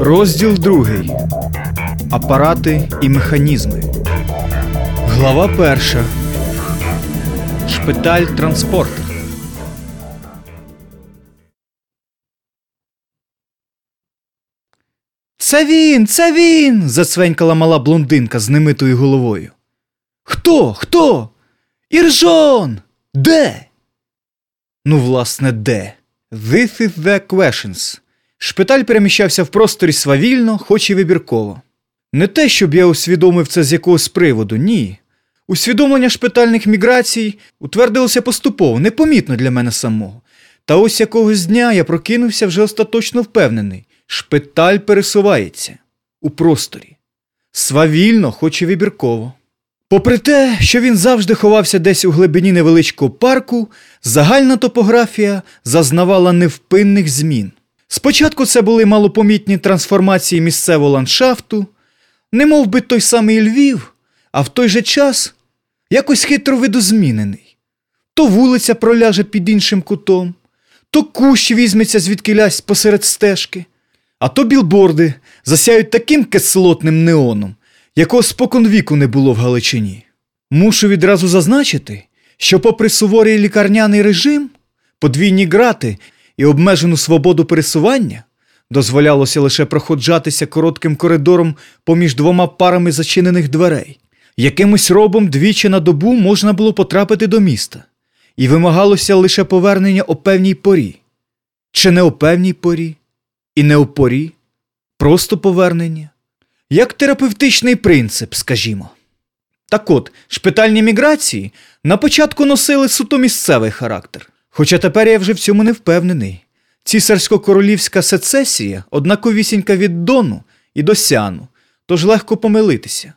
Розділ другий. Апарати і механізми. Глава перша. Шпиталь транспортер. Це він, це він. зацвенькала мала блондинка з немитою головою. Хто? Хто? Іржон! Де? Ну, власне, де? This is the questions. Шпиталь переміщався в просторі свавільно, хоч і вибірково. Не те, щоб я усвідомив це з якогось приводу, ні. Усвідомлення шпитальних міграцій утвердилося поступово, непомітно для мене самого. Та ось якогось дня я прокинувся вже остаточно впевнений. Шпиталь пересувається у просторі. Свавільно, хоч і вибірково. Попри те, що він завжди ховався десь у глибині невеличкого парку, загальна топографія зазнавала невпинних змін. Спочатку це були малопомітні трансформації місцевого ландшафту, не мов би той самий Львів, а в той же час якось хитро видозмінений. То вулиця проляже під іншим кутом, то кущ візьметься звідкилясь посеред стежки, а то білборди засяють таким кислотним неоном, якого споконвіку не було в Галичині. Мушу відразу зазначити, що, попри суворий лікарняний режим, подвійні грати і обмежену свободу пересування, дозволялося лише проходжатися коротким коридором поміж двома парами зачинених дверей. Якимось робом двічі на добу можна було потрапити до міста, і вимагалося лише повернення о певній порі. Чи не о певній порі, і не о порі, просто повернення. Як терапевтичний принцип, скажімо. Так от, шпитальні міграції на початку носили суто місцевий характер. Хоча тепер я вже в цьому не впевнений. Цісарсько-королівська сецесія однаковісінька від Дону і до Сяну, тож легко помилитися.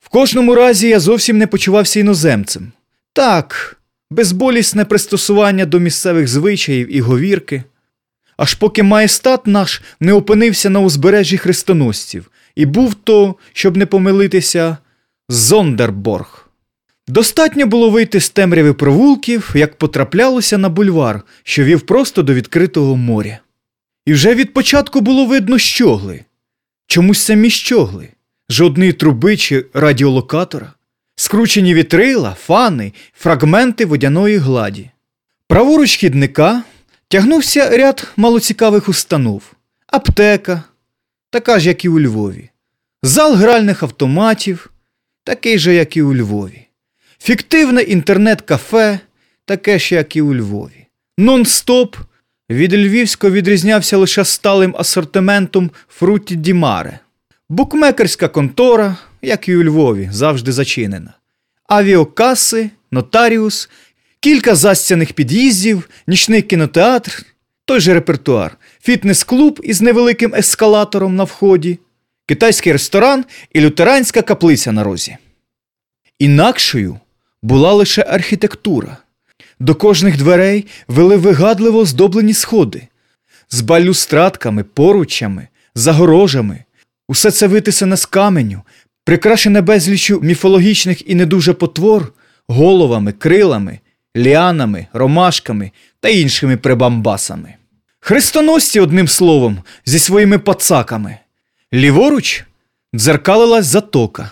В кожному разі я зовсім не почувався іноземцем. Так, безболісне пристосування до місцевих звичаїв і говірки. Аж поки маєстат наш не опинився на узбережжі хрестоносців, і був то, щоб не помилитися, Зондерборг. Достатньо було вийти з темряви провулків, як потраплялося на бульвар, що вів просто до відкритого моря. І вже від початку було видно щогли. Чомусь самі щогли, жодної труби чи радіолокатора, скручені вітрила, фани, фрагменти водяної гладі. Праворуч хідника тягнувся ряд малоцікавих установ, аптека, така ж, як і у Львові, зал гральних автоматів, такий же, як і у Львові. Фіктивне інтернет-кафе, таке ж, як і у Львові. Нон-стоп від Львівського відрізнявся лише сталим асортиментом фруті Дімаре. Букмекерська контора, як і у Львові, завжди зачинена. Авіокаси, нотаріус, кілька застяних під'їздів, нічний кінотеатр, той же репертуар, фітнес-клуб із невеликим ескалатором на вході, китайський ресторан і лютеранська каплиця на розі. Інакшою була лише архітектура. До кожних дверей вели вигадливо здоблені сходи з балюстрадками, поручами, загорожами. Усе це витисане з каменю, прикрашене безлічю міфологічних і не дуже потвор, головами, крилами, ліанами, ромашками та іншими прибамбасами. Хрестоносці, одним словом, зі своїми пацаками. Ліворуч дзеркалилась затока.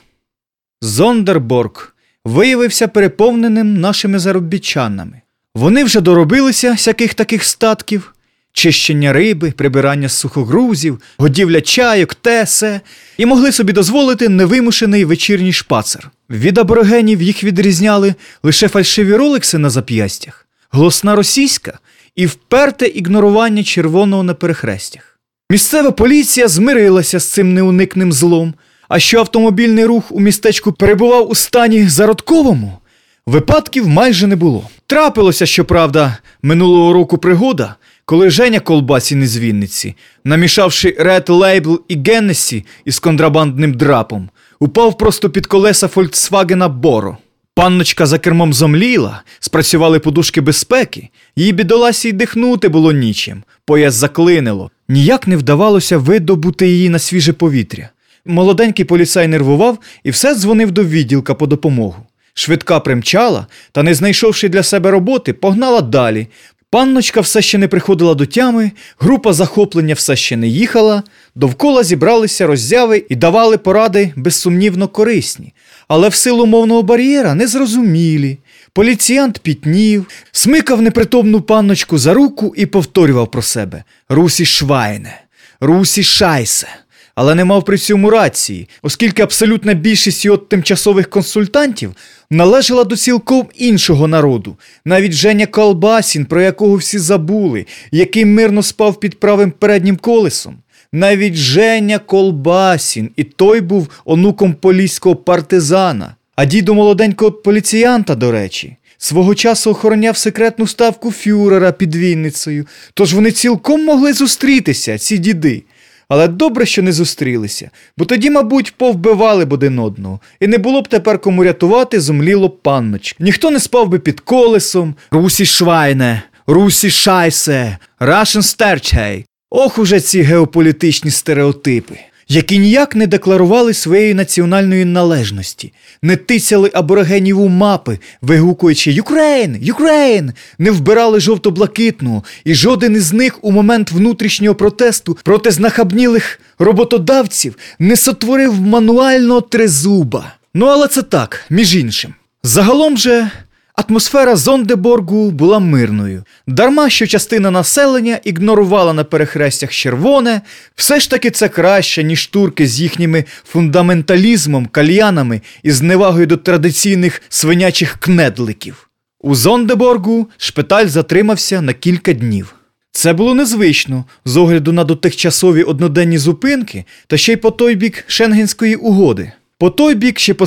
Зондерборг виявився переповненим нашими заробітчанами. Вони вже доробилися всяких таких статків, чищення риби, прибирання сухогрузів, годівля чайок, тесе, і могли собі дозволити невимушений вечірній шпацер. Від аборигенів їх відрізняли лише фальшиві роликси на зап'ястях, голосна російська і вперте ігнорування червоного на перехрестях. Місцева поліція змирилася з цим неуникним злом. А що автомобільний рух у містечку перебував у стані зародковому, випадків майже не було. Трапилося, щоправда, минулого року пригода, коли Женя Колбасін із Вінниці, намішавши Red Label і Геннесі із контрабандним драпом, упав просто під колеса Фольксвагена Боро. Панночка за кермом зомліла, спрацювали подушки безпеки, їй бідоласі й дихнути було нічим, пояс заклинило. Ніяк не вдавалося видобути її на свіже повітря. Молоденький поліцай нервував і все дзвонив до відділка по допомогу. Швидка примчала та, не знайшовши для себе роботи, погнала далі, Панночка все ще не приходила до тями, група захоплення все ще не їхала, довкола зібралися роззяви і давали поради безсумнівно корисні, але в силу мовного бар'єра незрозумілі. Поліціянт пітнів, смикав непритомну панночку за руку і повторював про себе Русі Швайне, Русі Шайсе. Але не мав при цьому рації, оскільки абсолютна більшість його тимчасових консультантів належала до цілком іншого народу, навіть Женя Колбасін, про якого всі забули, який мирно спав під правим переднім колесом. Навіть Женя Колбасін, і той був онуком поліського партизана, а діду молоденького поліціянта, до речі. Свого часу охороняв секретну ставку фюрера під Вінницею, тож вони цілком могли зустрітися, ці діди. Але добре, що не зустрілися, бо тоді, мабуть, повбивали б один одного, і не було б тепер кому рятувати зумлілої панночки. Ніхто не спав би під колесом. Russi Schweine, Russi Scheiße, Russian Стерчгей. Ох уже ці геополітичні стереотипи, які ніяк не декларували своєї національної належності, не тицяли аборигенів у мапи, вигукуючи Ukraine, Ukraine, не вбирали жовто-блакитного, і жоден із них у момент внутрішнього протесту проти знахабнілих роботодавців не сотворив мануального тризуба. Ну але це так, між іншим. Загалом же. Атмосфера Зондеборгу була мирною. Дарма що частина населення ігнорувала на перехрестях червоне, все ж таки це краще, ніж турки з їхніми фундаменталізмом, кальянами і зневагою до традиційних свинячих кнедликів. У Зондеборгу шпиталь затримався на кілька днів. Це було незвично з огляду на дотихчасові одноденні зупинки та ще й по той бік Шенгенської угоди. По той бік ще по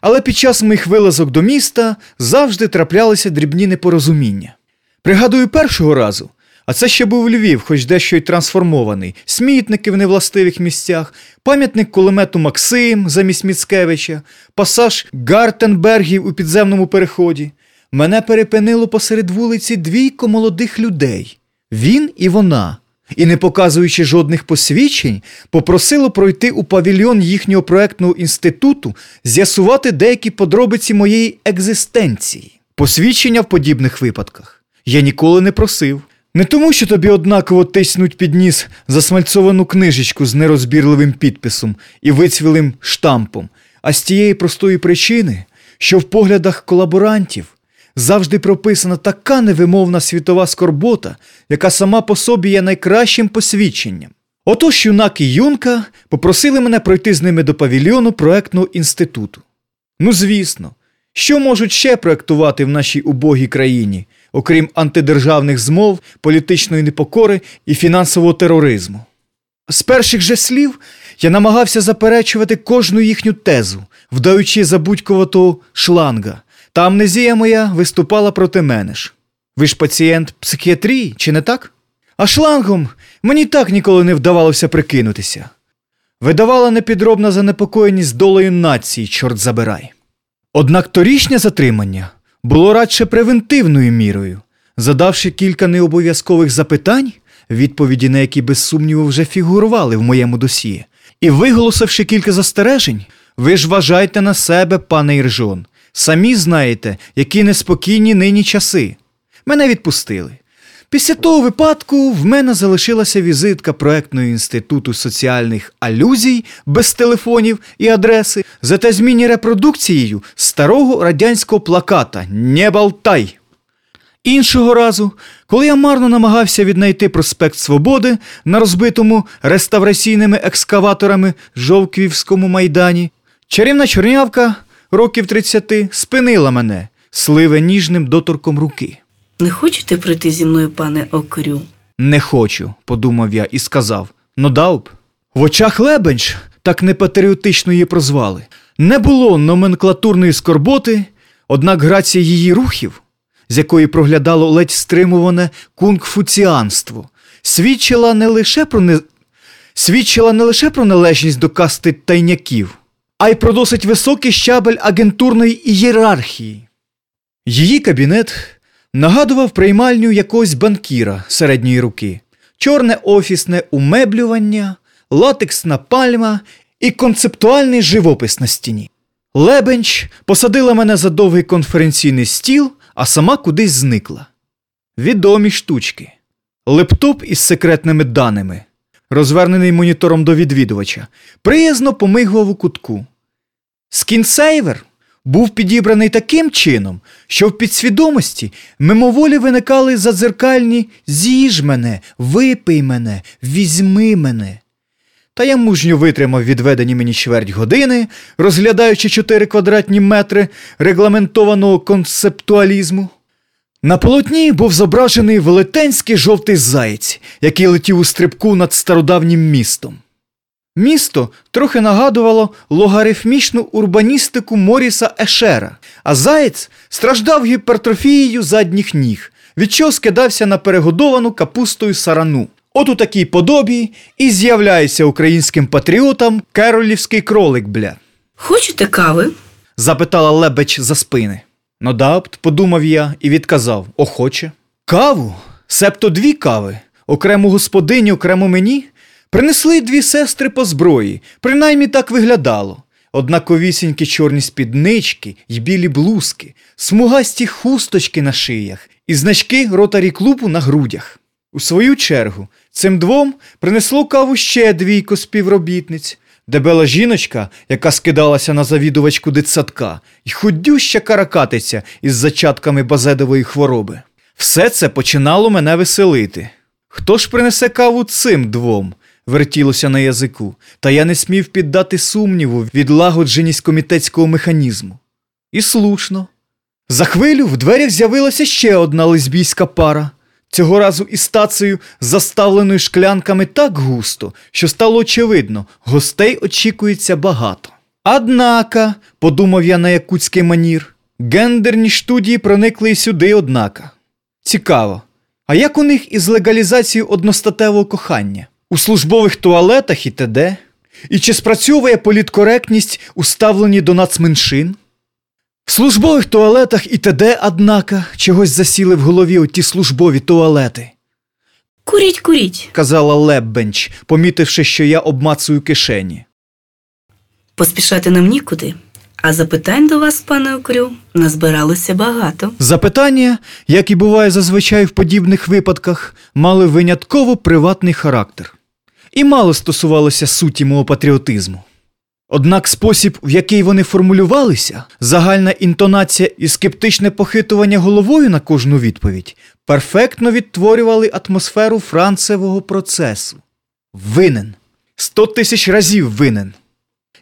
але під час моїх вилазок до міста завжди траплялися дрібні непорозуміння. Пригадую першого разу, а це ще був Львів, хоч дещо й трансформований, смітники в невластивих місцях, пам'ятник кулемету Максим замість Міцкевича, пасаж Гартенбергів у підземному переході. Мене перепинило посеред вулиці двійко молодих людей він і вона і, не показуючи жодних посвідчень, попросило пройти у павільйон їхнього проектного інституту, з'ясувати деякі подробиці моєї екзистенції. Посвідчення в подібних випадках я ніколи не просив. Не тому, що тобі однаково тиснуть під ніс засмальцовану книжечку з нерозбірливим підписом і вицвілим штампом, а з тієї простої причини, що в поглядах колаборантів завжди прописана така невимовна світова скорбота, яка сама по собі є найкращим посвідченням. Отож юнак і юнка попросили мене пройти з ними до павільйону проектного інституту. Ну, звісно, що можуть ще проектувати в нашій убогій країні, окрім антидержавних змов, політичної непокори і фінансового тероризму? З перших же слів я намагався заперечувати кожну їхню тезу, вдаючи забудькуватого шланга, та амнезія моя виступала проти мене ж. Ви ж пацієнт психіатрії, чи не так? А шлангом мені так ніколи не вдавалося прикинутися. Видавала непідробна занепокоєність долею нації, чорт забирай. Однак торішнє затримання було радше превентивною мірою, задавши кілька необов'язкових запитань, відповіді на які без сумніву вже фігурували в моєму досі, і виголосивши кілька застережень, ви ж вважайте на себе, пане Іржон, Самі знаєте, які неспокійні нині часи. Мене відпустили. Після того випадку в мене залишилася візитка проектного інституту соціальних алюзій без телефонів і адреси, зате зміні репродукцією старого радянського плаката «Не болтай». Іншого разу, коли я марно намагався віднайти проспект Свободи на розбитому реставраційними екскаваторами Жовквівському майдані, чарівна чорнявка років тридцяти, спинила мене сливе ніжним доторком руки. Не хочете прийти зі мною, пане Окрю? Не хочу, подумав я і сказав ну дав б. В очах Лебенч, так непатріотично її прозвали, не було номенклатурної скорботи, однак грація її рухів, з якої проглядало ледь стримуване кунг-фуціанство, свідчила не лише про не... свідчила не лише про належність до касти тайняків, а й про досить високий щабель агентурної ієрархії. Її кабінет нагадував приймальню якогось банкіра середньої руки, чорне офісне умеблювання, латексна пальма і концептуальний живопис на стіні. Лебенч посадила мене за довгий конференційний стіл, а сама кудись зникла. Відомі штучки. Лептоп із секретними даними, розвернений монітором до відвідувача, приязно помигував у кутку. Скрінсейвер був підібраний таким чином, що в підсвідомості мимоволі виникали задзеркальні з'їж мене, випий мене, візьми мене. Та я мужньо витримав відведені мені чверть години, розглядаючи 4 квадратні метри регламентованого концептуалізму. На полотні був зображений велетенський жовтий заєць, який летів у стрибку над стародавнім містом. Місто трохи нагадувало логарифмічну урбаністику Моріса Ешера, а заєць страждав гіпертрофією задніх ніг, від чого скидався на перегодовану капустою сарану. От у такій подобі і з'являється українським патріотам керолівський кролик, бля. Хочете кави? запитала лебеч за спини. Ну дапт, подумав я і відказав. Охоче. Каву, себто дві кави, окрему господині, окремо мені, принесли дві сестри по зброї, принаймні так виглядало. Однаковісінькі чорні спіднички й білі блузки, смугасті хусточки на шиях і значки ротарі клубу на грудях. У свою чергу, цим двом принесло каву ще двійко співробітниць, дебела жіночка, яка скидалася на завідувачку дитсадка, і худюща каракатиця із зачатками базедової хвороби. Все це починало мене веселити. Хто ж принесе каву цим двом? вертілося на язику, та я не смів піддати сумніву відлагодженість комітетського механізму. І слушно. За хвилю в дверях з'явилася ще одна лесбійська пара. Цього разу із стацею, заставленою шклянками так густо, що стало очевидно, гостей очікується багато. Однака, подумав я на якутський манір, гендерні студії проникли і сюди, однака. Цікаво. А як у них із легалізацією одностатевого кохання? У службових туалетах і т.д.? І чи спрацьовує політкоректність у ставленні до нацменшин? В службових туалетах і т.д., однака, чогось засіли в голові оті службові туалети, Куріть, куріть. казала Леббенч, помітивши, що я обмацую кишені. Поспішати нам нікуди. А запитань до вас, пане Окрю, назбиралося багато. Запитання, як і буває зазвичай в подібних випадках, мали винятково приватний характер і мало стосувалося суті мого патріотизму. Однак спосіб, в який вони формулювалися, загальна інтонація і скептичне похитування головою на кожну відповідь, перфектно відтворювали атмосферу францевого процесу. Винен. Сто тисяч разів винен.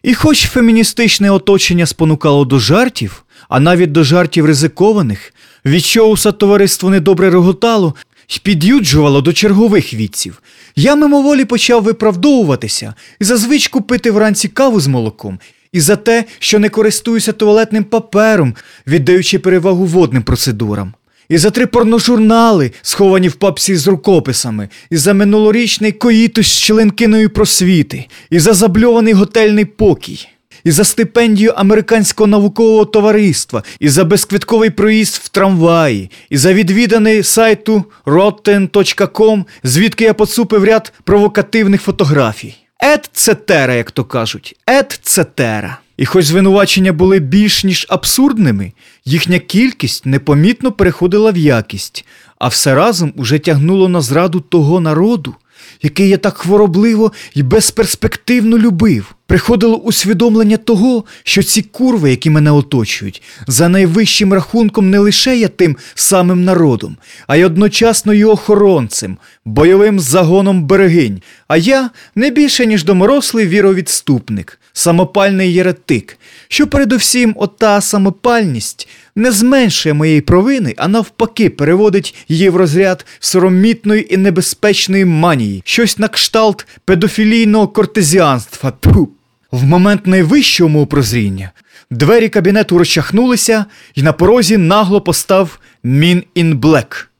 І хоч феміністичне оточення спонукало до жартів, а навіть до жартів ризикованих, від чого усе товариство недобре реготало й під'юджувало до чергових відців, я мимоволі почав виправдовуватися і за звичку пити вранці каву з молоком, і за те, що не користуюся туалетним папером, віддаючи перевагу водним процедурам. І за три порножурнали, сховані в папці з рукописами, і за минулорічний коїтус з членкиною просвіти, і за забльований готельний покій, і за стипендію американського наукового товариства, і за безквитковий проїзд в трамваї, і за відвіданий сайту rotten.com, звідки я поцупив ряд провокативних фотографій. Ет цетера, як то кажуть, ет цетера. І хоч звинувачення були більш ніж абсурдними, їхня кількість непомітно переходила в якість, а все разом уже тягнуло на зраду того народу, який я так хворобливо і безперспективно любив. Приходило усвідомлення того, що ці курви, які мене оточують, за найвищим рахунком не лише я тим самим народом, а й одночасно й охоронцем, бойовим загоном берегинь, а я не більше, ніж доморослий віровідступник, самопальний єретик, що передусім ота самопальність не зменшує моєї провини, а навпаки переводить її в розряд соромітної і небезпечної манії, щось на кшталт педофілійного кортезіанства. Тьфу. В момент найвищого прозріння двері кабінету розчахнулися, і на порозі нагло постав Мін ін Блек.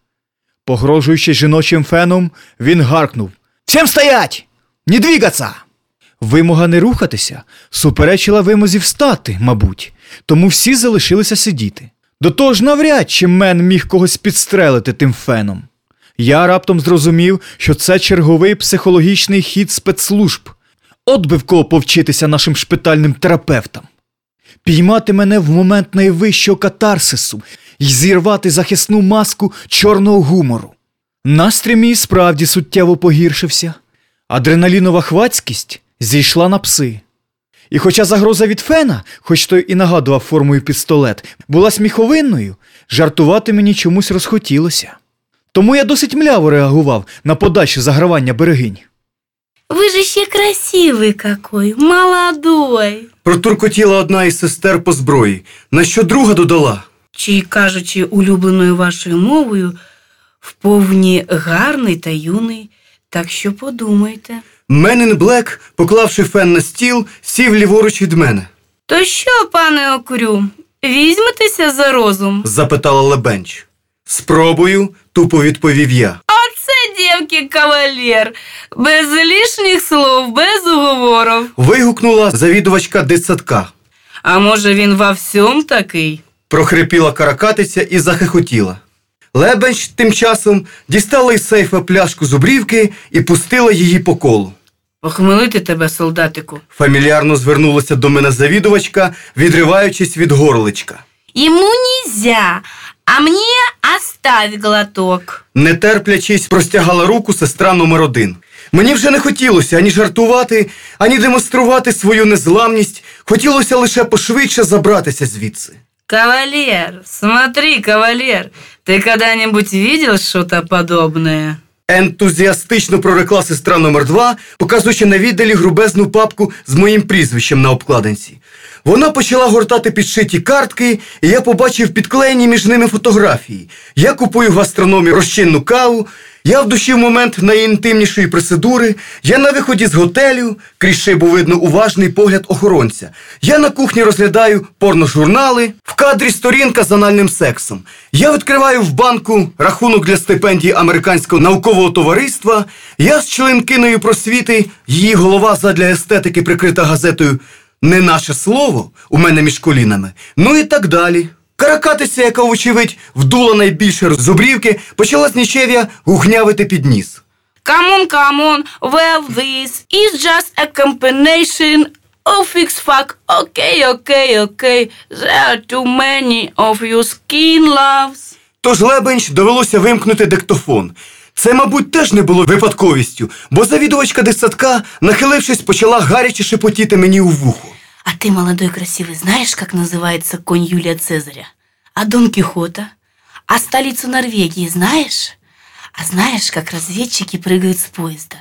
Погрожуючи жіночим феном, він гаркнув: Всім стоять! Не двігаться! Вимога не рухатися суперечила вимозі встати, мабуть, тому всі залишилися сидіти. До того ж, навряд чи мен міг когось підстрелити тим феном. Я раптом зрозумів, що це черговий психологічний хід спецслужб. От би в кого повчитися нашим шпитальним терапевтам. піймати мене в момент найвищого катарсису і зірвати захисну маску чорного гумору. Настрій мій справді суттєво погіршився. Адреналінова хвацькість зійшла на пси. І хоча загроза від фена, хоч той і нагадував формою пістолет, була сміховинною, жартувати мені чомусь розхотілося. Тому я досить мляво реагував на подальше загравання берегинь. Вы же еще красивый какой, молодой. Протуркотіла одна із сестер по зброї, на що друга додала. Чи, кажучи улюбленою вашою мовою, вповні гарний та юний, так що подумайте. Менен Блек, поклавши фен на стіл, сів ліворуч від мене. То що, пане Окрю, візьметеся за розум? запитала Лебенч. Спробую, тупо відповів я. Оце, дівки, кавалер, без лишніх слов, без уговорів. Вигукнула завідувачка дитсадка. А може він во всьому такий? Прохрипіла каракатиця і захихотіла. Лебенч тим часом дістала із сейфа пляшку зубрівки і пустила її по колу. Похмелити тебе, солдатику. Фамільярно звернулася до мене завідувачка, відриваючись від горличка. Ему нельзя, а мне оставь глоток. Не терплячись, простягала руку сестра номер один. Мені вже не хотілося ані жартувати, ані демонструвати свою незламність. Хотілося лише пошвидше забратися звідси. Кавалер, смотри, кавалер, ты когда-нибудь видел что-то подобное? Ентузіастично прорекла сестра номер два, показуючи на віддалі грубезну папку з моїм прізвищем на обкладинці. Вона почала гортати підшиті картки, і я побачив підклеєні між ними фотографії. Я купую в гастрономі розчинну каву, я в душі в момент найінтимнішої процедури, я на виході з готелю, крізь шибу видно уважний погляд охоронця. Я на кухні розглядаю порножурнали, в кадрі сторінка з анальним сексом. Я відкриваю в банку рахунок для стипендії Американського наукового товариства. Я з членкиною просвіти, її голова задля естетики прикрита газетою Не наше слово у мене між колінами. Ну і так далі. Каракатиця, яка, вочевидь, вдула найбільше зубрівки, почала з нічев'я гухнявити під ніс. Come on, well this is just a combination of X fuck. Okay, okay, okay, there are too many of your skin loves. Тож Лебенч довелося вимкнути диктофон. Це, мабуть, теж не було випадковістю, бо завідувачка дитсадка, нахилившись, почала гаряче шепотіти мені у вухо. А ты, молодой красивый, знаешь, как называется конь Юлия Цезаря? А Дон Кихота? А столицу Норвегии знаешь? А знаешь, как разведчики прыгают с поезда?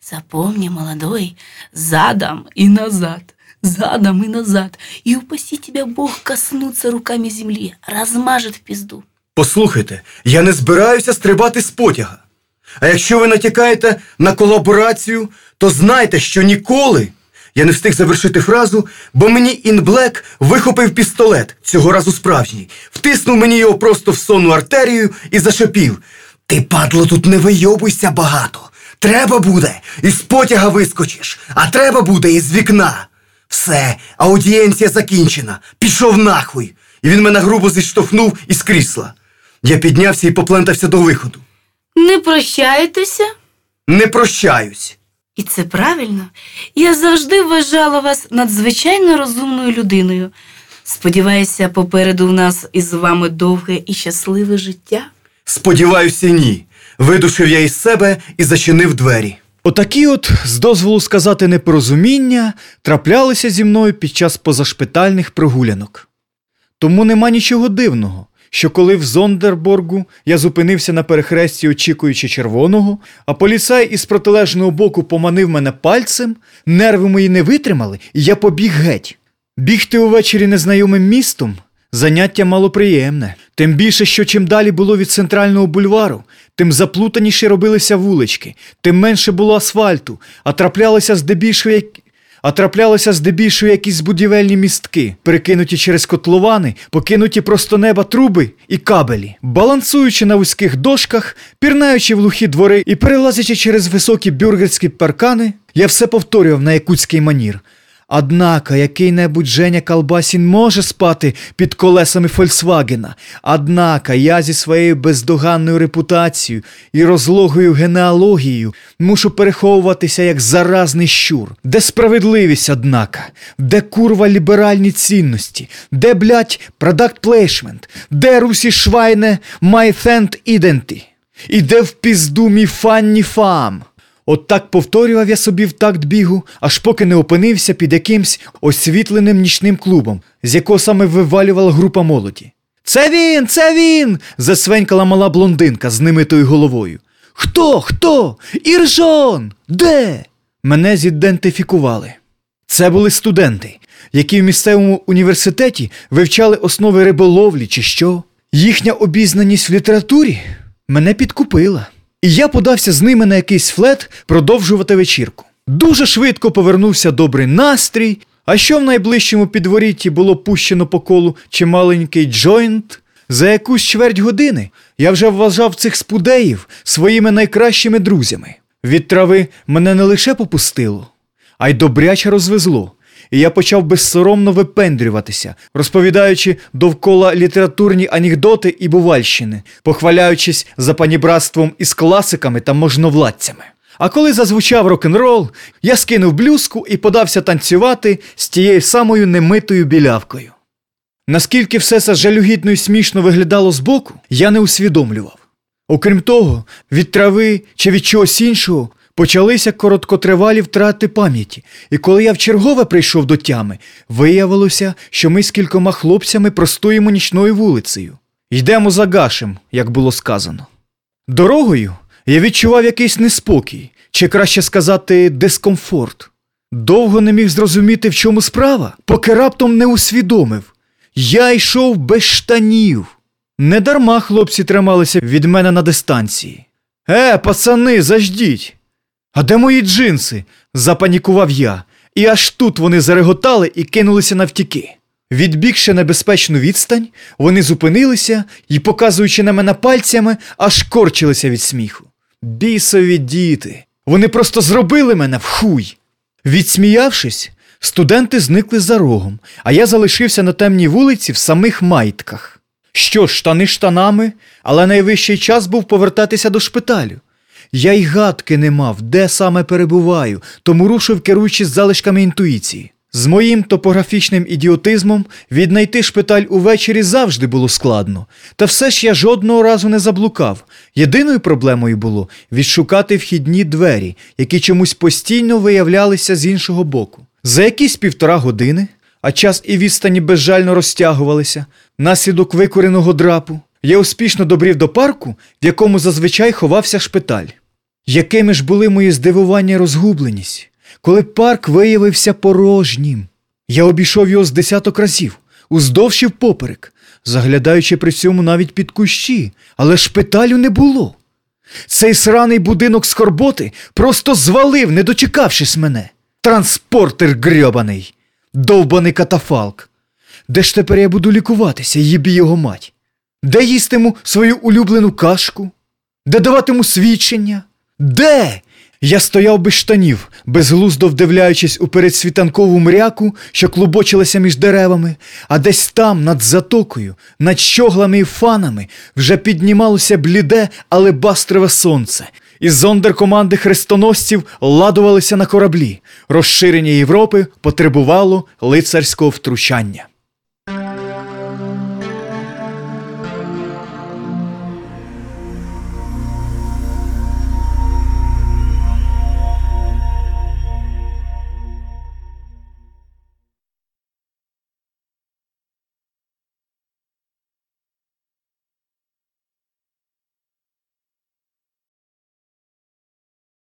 Запомни, молодой, задом и назад, задом и назад. И упаси тебя Бог коснуться руками земли, размажет в пизду. Послухайте, я не збираюся стрибати з потяга. А якщо ви натякаєте на колаборацію, то знайте, що ніколи. Я не встиг завершити фразу, бо мені інблек вихопив пістолет, цього разу справжній, втиснув мені його просто в сонну артерію і зашепів. Ти, падло, тут не вийобуйся багато. Треба буде, із потяга вискочиш, а треба буде із вікна. Все, аудієнція закінчена. Пішов нахуй. І він мене грубо зіштовхнув із крісла. Я піднявся і поплентався до виходу. Не прощаєтеся? Не прощаюсь. І це правильно. Я завжди вважала вас надзвичайно розумною людиною. Сподіваюся, попереду в нас із вами довге і щасливе життя. Сподіваюся, ні. Видушив я із себе і зачинив двері. Отакі от, з дозволу сказати, непорозуміння траплялися зі мною під час позашпитальних прогулянок. Тому нема нічого дивного, що коли в Зондерборгу я зупинився на перехресті, очікуючи червоного, а поліцай із протилежного боку поманив мене пальцем, нерви мої не витримали, і я побіг геть. Бігти увечері незнайомим містом заняття малоприємне. Тим більше, що чим далі було від центрального бульвару, тим заплутаніші робилися вулички, тим менше було асфальту, а траплялися здебільшого як... А траплялися здебільшого якісь будівельні містки, перекинуті через котловани, покинуті просто неба труби і кабелі. Балансуючи на вузьких дошках, пірнаючи в глухі двори і перелазячи через високі бюргерські паркани, я все повторював на якутський манір. Однако який-небудь Женя Калбасін може спати під колесами Фольксвагена. Однако я зі своєю бездоганною репутацією і розлогою генеалогією мушу переховуватися як заразний щур. Де справедливість, однака? Де курва ліберальні цінності? Де, блядь, продакт плейшмент? Де Русі Швайне Майфенд Іденті? І де в пізду мій фанні фам? От так повторював я собі в такт бігу, аж поки не опинився під якимсь освітленим нічним клубом, з якого саме вивалювала група молоді. Це він, це він. засвенькала мала блондинка з немитою головою. Хто? Хто? Іржон! Де? Мене зідентифікували. Це були студенти, які в місцевому університеті вивчали основи риболовлі чи що. Їхня обізнаність в літературі мене підкупила. І я подався з ними на якийсь флет продовжувати вечірку. Дуже швидко повернувся добрий настрій, а що в найближчому підворітті було пущено по колу чималенький джойнт, за якусь чверть години я вже вважав цих спудеїв своїми найкращими друзями. Від трави мене не лише попустило, а й добряче розвезло. І я почав безсоромно випендрюватися, розповідаючи довкола літературні анекдоти і бувальщини, похваляючись за панібратством із класиками та можновладцями. А коли зазвучав рок-н-рол, я скинув блюзку і подався танцювати з тією самою немитою білявкою. Наскільки все це жалюгідно і смішно виглядало збоку, я не усвідомлював. Окрім того, від трави чи від чогось іншого почалися короткотривалі втрати пам'яті, і коли я вчергове прийшов до тями, виявилося, що ми з кількома хлопцями простуємо нічною вулицею. Йдемо за гашем, як було сказано. Дорогою я відчував якийсь неспокій, чи краще сказати, дискомфорт. Довго не міг зрозуміти, в чому справа, поки раптом не усвідомив. Я йшов без штанів. Недарма хлопці трималися від мене на дистанції. Е, пацани, заждіть. А де мої джинси? запанікував я, і аж тут вони зареготали і кинулися навтіки. Відбігши небезпечну відстань, вони зупинилися і, показуючи на мене пальцями, аж корчилися від сміху. Бісові діти. Вони просто зробили мене в хуй. Відсміявшись, студенти зникли за рогом, а я залишився на темній вулиці в самих майтках. Що штани штанами, але найвищий час був повертатися до шпиталю. Я й гадки не мав, де саме перебуваю, тому рушив, керуючись залишками інтуїції. З моїм топографічним ідіотизмом віднайти шпиталь увечері завжди було складно, та все ж я жодного разу не заблукав. Єдиною проблемою було відшукати вхідні двері, які чомусь постійно виявлялися з іншого боку. За якісь півтора години, а час і відстані безжально розтягувалися, наслідок викуреного драпу, я успішно добрів до парку, в якому зазвичай ховався шпиталь. Якими ж були мої здивування розгубленість, коли парк виявився порожнім. Я обійшов його з десяток разів, уздовж і впоперек, заглядаючи при цьому навіть під кущі, але шпиталю не було. Цей сраний будинок скорботи просто звалив, не дочекавшись мене. Транспортер грьобаний, довбаний катафалк. Де ж тепер я буду лікуватися, їбі його мать? Де їстиму свою улюблену кашку? Де даватиму свідчення? Де? Я стояв без штанів, безглуздо вдивляючись у передсвітанкову мряку, що клубочилася між деревами, а десь там, над затокою, над щоглами і фанами, вже піднімалося бліде, але бастрове сонце, і зондеркоманди хрестоносців ладувалися на кораблі. Розширення Європи потребувало лицарського втручання.